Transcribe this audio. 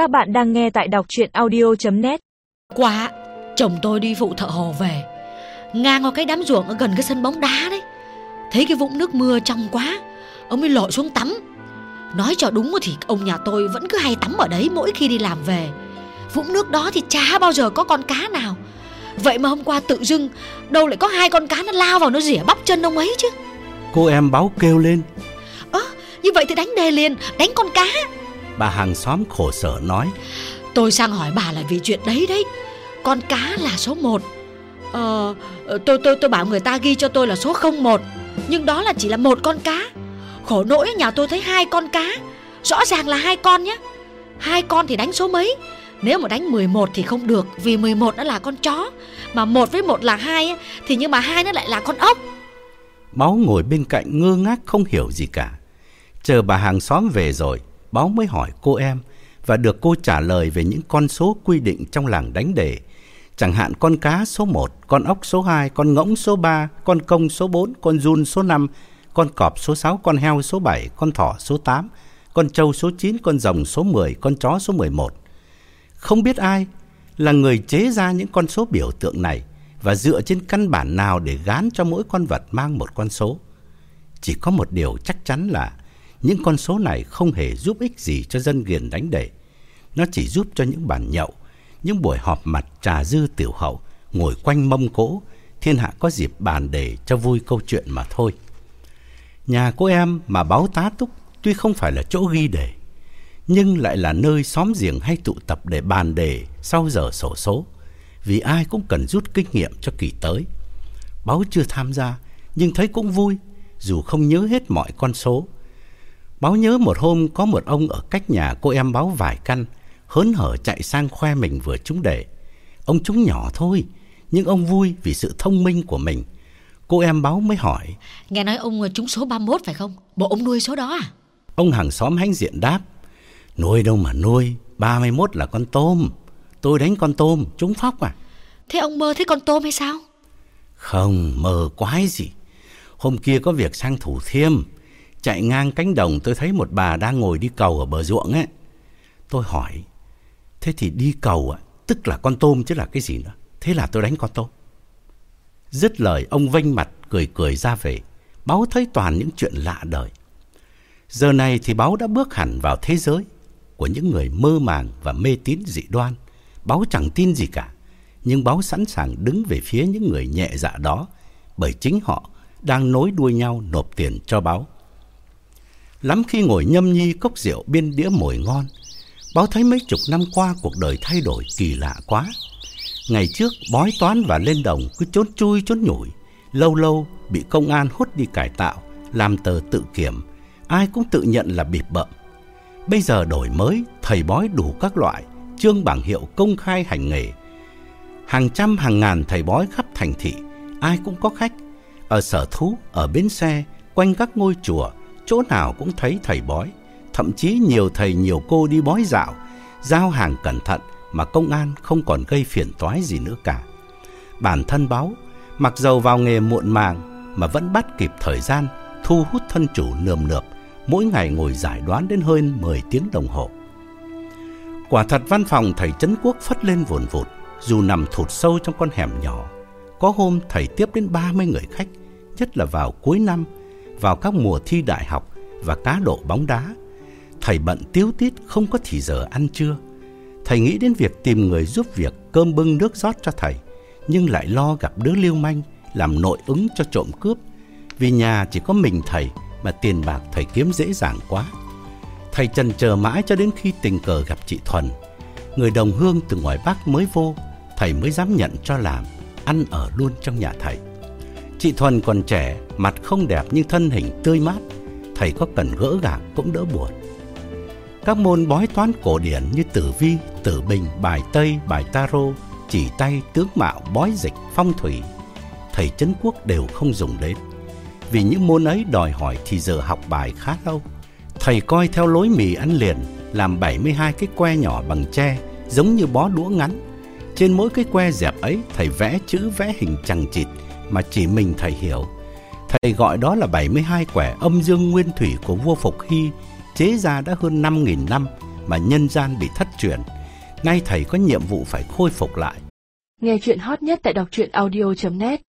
Các bạn đang nghe tại đọc chuyện audio.net Quá, chồng tôi đi phụ thợ hồ về. Ngang qua cái đám ruộng ở gần cái sân bóng đá đấy. Thấy cái vũng nước mưa trong quá Ông mới lội xuống tắm. Nói cho đúng thì ông nhà tôi vẫn cứ hay tắm ở đấy mỗi khi đi làm về. Vũng nước đó thì chả bao giờ có con cá nào. Vậy mà hôm qua tự dưng Đâu lại có hai con cá nó lao vào nó rỉa bắp chân ông ấy chứ. Cô em báo kêu lên. Ơ, như vậy thì đánh đề liền, đánh con cá Bà hàng xóm khổ sở nói Tôi sang hỏi bà là vì chuyện đấy đấy. Con cá là số 1 Ờ, tôi tôi tôi bảo người ta ghi cho tôi là số 01 Nhưng đó là chỉ là một con cá. Khổ nỗi nhà tôi thấy hai con cá. Rõ ràng là hai con nhé. Hai con thì đánh số mấy? Nếu mà đánh 11 thì không được Vì 11 nó là con chó. Mà một với một là hai Thì nhưng mà hai nó lại là con ốc. Báo ngồi bên cạnh ngơ ngác không hiểu gì cả. Chờ bà hàng xóm về rồi Báo mới hỏi cô em Và được cô trả lời về những con số quy định trong làng đánh đề Chẳng hạn con cá số 1, con ốc số 2, con ngỗng số 3, con công số 4, con run số 5, con cọp số 6, con heo số 7, con thỏ số 8, con trâu số 9, con rồng số 10, con chó số 11. Không biết ai là người chế ra những con số biểu tượng này và dựa trên căn bản nào để gán cho mỗi con vật mang một con số. Chỉ có một điều chắc chắn là những con số này không hề giúp ích gì cho dân ghiền đánh đề. Nó chỉ giúp cho những bàn nhậu, những buổi họp mặt trà dư tiểu hậu, ngồi quanh mâm cỗ, thiên hạ có dịp bàn đề cho vui câu chuyện mà thôi. Nhà cô em mà báo tá túc tuy không phải là chỗ ghi đề, nhưng lại là nơi xóm giềng hay tụ tập để bàn đề sau giờ sổ số, vì ai cũng cần rút kinh nghiệm cho kỳ tới. Báo chưa tham gia, nhưng thấy cũng vui, dù không nhớ hết mọi con số. Báo nhớ một hôm có một ông ở cách nhà cô em báo vài căn, hớn hở chạy sang khoe mình vừa trúng đề. Ông trúng nhỏ thôi, nhưng ông vui vì sự thông minh của mình. Cô em báo mới hỏi. Nghe nói ông trúng số 31 phải không? Bộ ông nuôi số đó à? Ông hàng xóm hãnh diện đáp. Nuôi đâu mà nuôi, 31 là con tôm. Tôi đánh con tôm, trúng phóc à? Thế ông mơ thấy con tôm hay sao? Không, mơ quái gì. Hôm kia có việc sang Thủ Thiêm, chạy ngang cánh đồng tôi thấy một bà đang ngồi đi cầu ở bờ ruộng ấy. Tôi hỏi, thế thì đi cầu ạ, tức là con tôm chứ là cái gì nữa. Thế là tôi đánh con tôm. Dứt lời ông vênh mặt cười cười ra về, báo thấy toàn những chuyện lạ đời. Giờ này thì báo đã bước hẳn vào thế giới của những người mơ màng và mê tín dị đoan. Báo chẳng tin gì cả, nhưng báo sẵn sàng đứng về phía những người nhẹ dạ đó bởi chính họ đang nối đuôi nhau nộp tiền cho báo. Lắm khi ngồi nhâm nhi cốc rượu bên đĩa mồi ngon, báo thấy mấy chục năm qua cuộc đời thay đổi kỳ lạ quá. Ngày trước bói toán và lên đồng cứ trốn chui trốn nhủi, lâu lâu bị công an hút đi cải tạo, làm tờ tự kiểm, ai cũng tự nhận là bịp bợm. Bây giờ đổi mới, thầy bói đủ các loại, trương bảng hiệu công khai hành nghề. Hàng trăm hàng ngàn thầy bói khắp thành thị, ai cũng có khách. Ở sở thú, ở bến xe, quanh các ngôi chùa, chỗ nào cũng thấy thầy bói. Thậm chí nhiều thầy nhiều cô đi bói dạo, giao hàng cẩn thận mà công an không còn gây phiền toái gì nữa cả. Bản thân báo, mặc dầu vào nghề muộn màng mà vẫn bắt kịp thời gian, thu hút thân chủ nườm nượp, mỗi ngày ngồi giải đoán đến hơn 10 tiếng đồng hồ. Quả thật văn phòng thầy Trấn Quốc phất lên vồn vụt, dù nằm thụt sâu trong con hẻm nhỏ. Có hôm thầy tiếp đến 30 người khách, nhất là vào cuối năm, vào các mùa thi đại học và cá độ bóng đá. Thầy bận tiếu tít không có thì giờ ăn trưa. Thầy nghĩ đến việc tìm người giúp việc cơm bưng nước rót cho thầy, nhưng lại lo gặp đứa lưu manh làm nội ứng cho trộm cướp. Vì nhà chỉ có mình thầy mà tiền bạc thầy kiếm dễ dàng quá. Thầy trần chờ mãi cho đến khi tình cờ gặp chị Thuần. Người đồng hương từ ngoài Bắc mới vô, thầy mới dám nhận cho làm, ăn ở luôn trong nhà thầy. Chị Thuần còn trẻ, mặt không đẹp nhưng thân hình tươi mát, thầy có cần gỡ gạc cũng đỡ buồn. Các môn bói toán cổ điển như tử vi, tử bình, bài tây, bài tarot, chỉ tay, tướng mạo, bói dịch, phong thủy, thầy Trấn Quốc đều không dùng đến. Vì những môn ấy đòi hỏi thì giờ học bài khá lâu. Thầy coi theo lối mì ăn liền, làm 72 cái que nhỏ bằng tre, giống như bó đũa ngắn. Trên mỗi cái que dẹp ấy, thầy vẽ chữ vẽ hình chằng chịt mà chỉ mình thầy hiểu. Thầy gọi đó là 72 quẻ âm dương nguyên thủy của vua Phục Hy, chế ra đã hơn 5.000 năm mà nhân gian bị thất truyền. Nay thầy có nhiệm vụ phải khôi phục lại. Nghe chuyện hot nhất tại đọc truyện audio.net